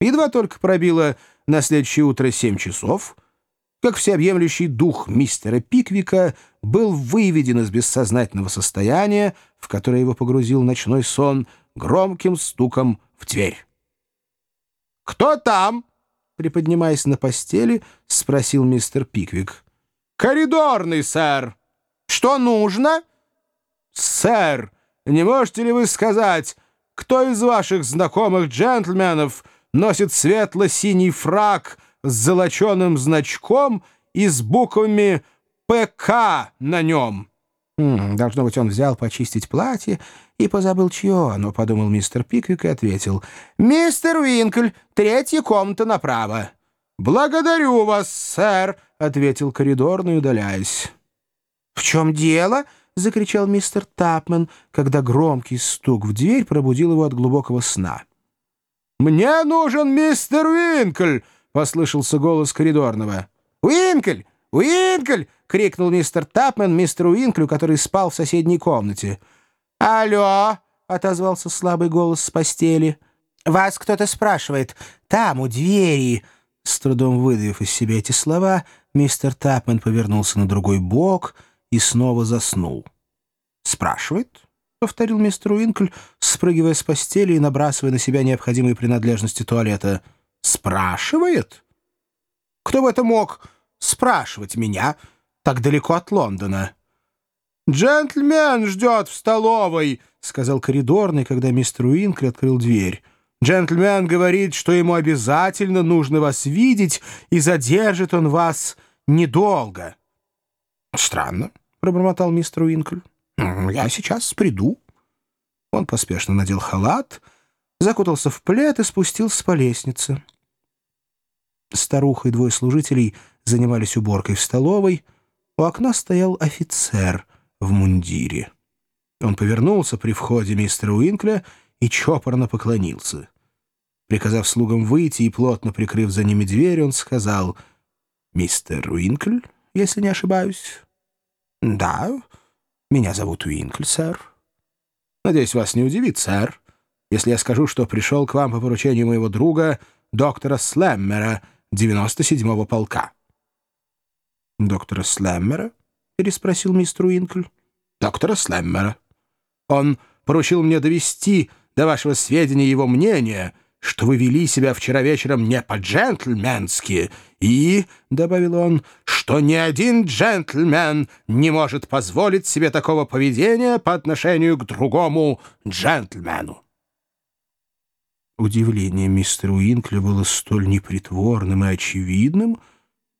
Едва только пробило на следующее утро семь часов, как всеобъемлющий дух мистера Пиквика был выведен из бессознательного состояния, в которое его погрузил ночной сон, громким стуком в дверь. «Кто там?» — приподнимаясь на постели, спросил мистер Пиквик. «Коридорный, сэр. Что нужно?» «Сэр, не можете ли вы сказать, кто из ваших знакомых джентльменов носит светло-синий фраг с золоченым значком и с буквами «ПК» на нем?» «Должно быть, он взял почистить платье и позабыл, чье оно», — подумал мистер Пиквик и ответил. «Мистер Уинкль, третья комната направо». «Благодарю вас, сэр», — ответил коридорный, удаляясь. «В чем дело?» — закричал мистер Тапмен, когда громкий стук в дверь пробудил его от глубокого сна. «Мне нужен мистер Уинкль!» — послышался голос коридорного. «Уинкль! Уинкль!» — крикнул мистер Тапмен мистеру Уинклю, который спал в соседней комнате. «Алло!» — отозвался слабый голос с постели. «Вас кто-то спрашивает. Там, у двери!» С трудом выдавив из себя эти слова, мистер Тапмен повернулся на другой бок — и снова заснул. «Спрашивает?» — повторил мистер Уинкль, спрыгивая с постели и набрасывая на себя необходимые принадлежности туалета. «Спрашивает? Кто бы это мог спрашивать меня так далеко от Лондона?» «Джентльмен ждет в столовой», — сказал коридорный, когда мистер Уинкль открыл дверь. «Джентльмен говорит, что ему обязательно нужно вас видеть, и задержит он вас недолго». «Странно», — пробормотал мистер Уинкль. «Я сейчас приду». Он поспешно надел халат, закутался в плед и спустился по лестнице. Старуха и двое служителей занимались уборкой в столовой. У окна стоял офицер в мундире. Он повернулся при входе мистера Уинкля и чопорно поклонился. Приказав слугам выйти и плотно прикрыв за ними дверь, он сказал «Мистер Уинкль, если не ошибаюсь». «Да, меня зовут Уинкль, сэр». «Надеюсь, вас не удивит, сэр, если я скажу, что пришел к вам по поручению моего друга, доктора Слэммера, 97-го полка». «Доктора Слэммера?» — переспросил мистер Уинкль. «Доктора Слэммера. Он поручил мне довести до вашего сведения его мнение» что вы вели себя вчера вечером не по-джентльменски, и, — добавил он, — что ни один джентльмен не может позволить себе такого поведения по отношению к другому джентльмену. Удивление мистера Уинкля было столь непритворным и очевидным,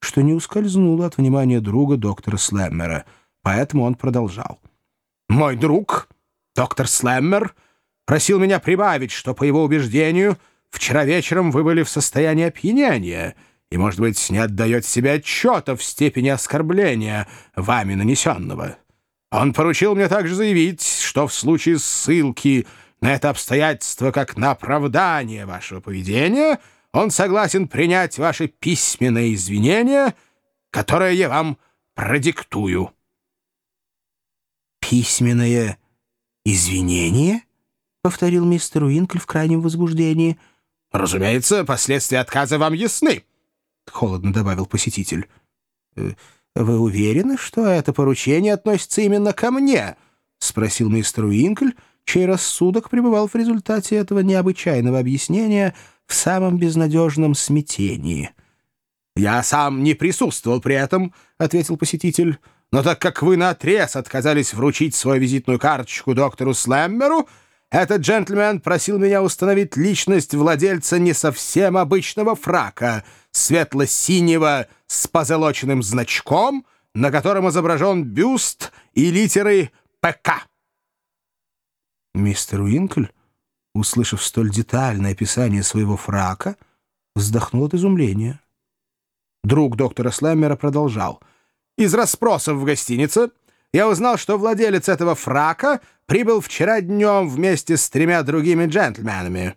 что не ускользнуло от внимания друга доктора Слэммера, поэтому он продолжал. «Мой друг, доктор Слэммер, просил меня прибавить, что, по его убеждению, — Вчера вечером вы были в состоянии опьянения и, может быть, не отдаете себе отчета в степени оскорбления, вами нанесенного. Он поручил мне также заявить, что в случае ссылки на это обстоятельство как на оправдание вашего поведения он согласен принять ваши письменные извинения, которые я вам продиктую. «Письменное извинение?» — повторил мистер Уинкль в крайнем возбуждении — «Разумеется, последствия отказа вам ясны», — холодно добавил посетитель. «Э, «Вы уверены, что это поручение относится именно ко мне?» — спросил мистер Уинкль, чей рассудок пребывал в результате этого необычайного объяснения в самом безнадежном смятении. «Я сам не присутствовал при этом», — ответил посетитель. «Но так как вы наотрез отказались вручить свою визитную карточку доктору Слэммеру, этот джентльмен просил меня установить личность владельца не совсем обычного фрака, светло-синего с позолоченным значком, на котором изображен бюст и литеры «ПК». Мистер Уинкль, услышав столь детальное описание своего фрака, вздохнул от изумления. Друг доктора Слэммера продолжал. «Из расспросов в гостинице я узнал, что владелец этого фрака прибыл вчера днем вместе с тремя другими джентльменами.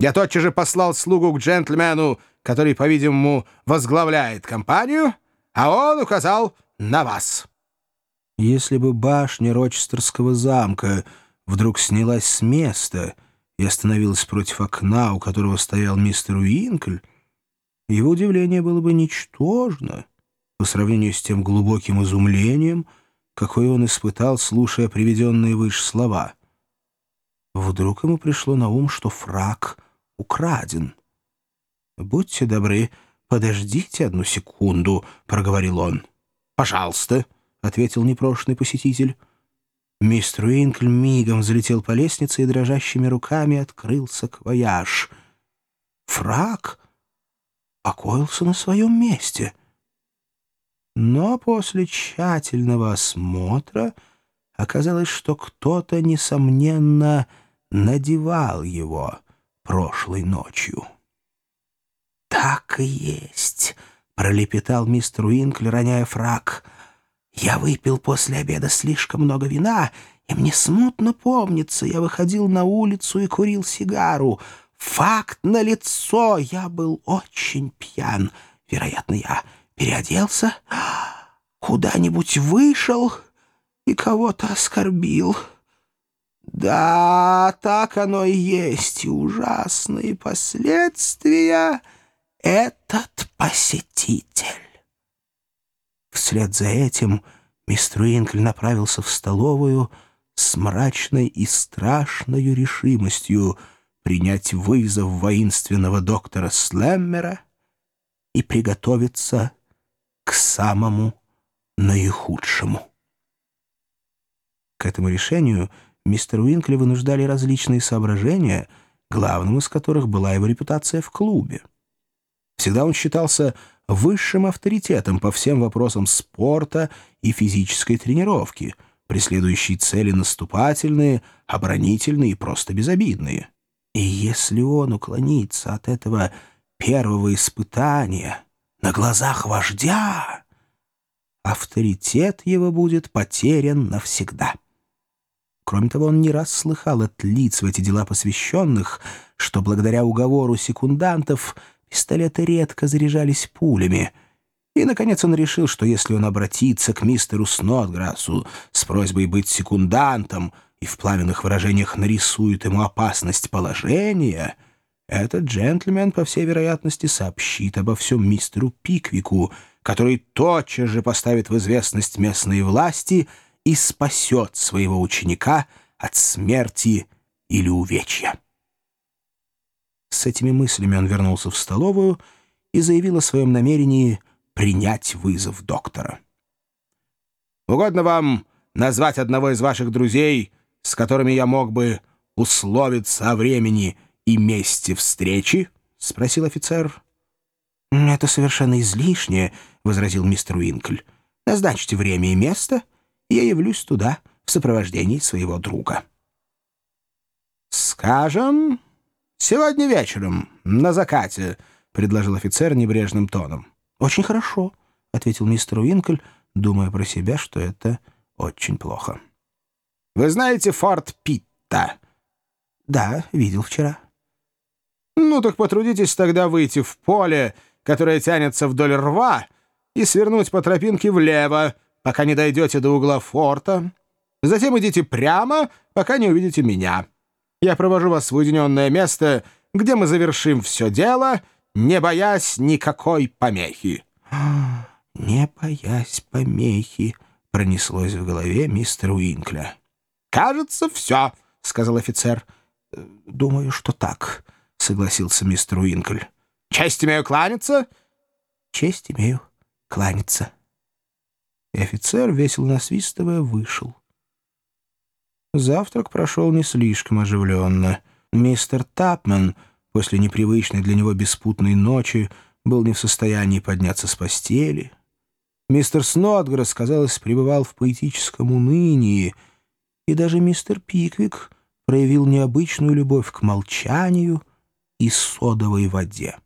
Я тотчас же послал слугу к джентльмену, который, по-видимому, возглавляет компанию, а он указал на вас. Если бы башня Рочестерского замка вдруг снялась с места и остановилась против окна, у которого стоял мистер Уинкль, его удивление было бы ничтожно по сравнению с тем глубоким изумлением, какое он испытал, слушая приведенные выше слова. Вдруг ему пришло на ум, что фраг украден. «Будьте добры, подождите одну секунду», — проговорил он. «Пожалуйста», — ответил непрошенный посетитель. Мистер Уинкль мигом взлетел по лестнице и дрожащими руками открылся квояж. Фраг покоился на своем месте. Но после тщательного осмотра оказалось, что кто-то, несомненно, надевал его прошлой ночью. «Так и есть», — пролепетал мистер Уинкли, роняя фраг. «Я выпил после обеда слишком много вина, и мне смутно помнится, я выходил на улицу и курил сигару. Факт на лицо, я был очень пьян. Вероятно, я переоделся, куда-нибудь вышел и кого-то оскорбил». Да, так оно и есть, и ужасные последствия этот посетитель. Вслед за этим мистер Уинкль направился в столовую с мрачной и страшной решимостью принять вызов воинственного доктора Слеммера и приготовиться к самому наихудшему. К этому решению мистер Уинкли вынуждали различные соображения, главным из которых была его репутация в клубе. Всегда он считался высшим авторитетом по всем вопросам спорта и физической тренировки, преследующей цели наступательные, оборонительные и просто безобидные. И если он уклонится от этого первого испытания на глазах вождя, авторитет его будет потерян навсегда. Кроме того, он не раз слыхал от лиц в эти дела посвященных, что благодаря уговору секундантов — Пистолеты редко заряжались пулями. И, наконец, он решил, что если он обратится к мистеру Снотграссу с просьбой быть секундантом и в пламенных выражениях нарисует ему опасность положения, этот джентльмен, по всей вероятности, сообщит обо всем мистеру Пиквику, который тотчас же поставит в известность местные власти и спасет своего ученика от смерти или увечья. С этими мыслями он вернулся в столовую и заявил о своем намерении принять вызов доктора. «Угодно вам назвать одного из ваших друзей, с которыми я мог бы условиться о времени и месте встречи?» — спросил офицер. «Это совершенно излишнее», — возразил мистер Уинкль. «Назначьте время и место, и я явлюсь туда в сопровождении своего друга». «Скажем...» «Сегодня вечером, на закате», — предложил офицер небрежным тоном. «Очень хорошо», — ответил мистер Уинкль, думая про себя, что это очень плохо. «Вы знаете форт Питта?» «Да, видел вчера». «Ну так потрудитесь тогда выйти в поле, которое тянется вдоль рва, и свернуть по тропинке влево, пока не дойдете до угла форта. Затем идите прямо, пока не увидите меня». Я провожу вас в уединенное место, где мы завершим все дело, не боясь никакой помехи». «Не боясь помехи», — пронеслось в голове мистера Уинкля. «Кажется, все», — сказал офицер. «Думаю, что так», — согласился мистер Уинкль. «Честь имею кланяться?» «Честь имею кланяться». И офицер, весело насвистывая, вышел. Завтрак прошел не слишком оживленно. Мистер Тапмен после непривычной для него беспутной ночи был не в состоянии подняться с постели. Мистер Снотгресс, казалось, пребывал в поэтическом унынии, и даже мистер Пиквик проявил необычную любовь к молчанию и содовой воде.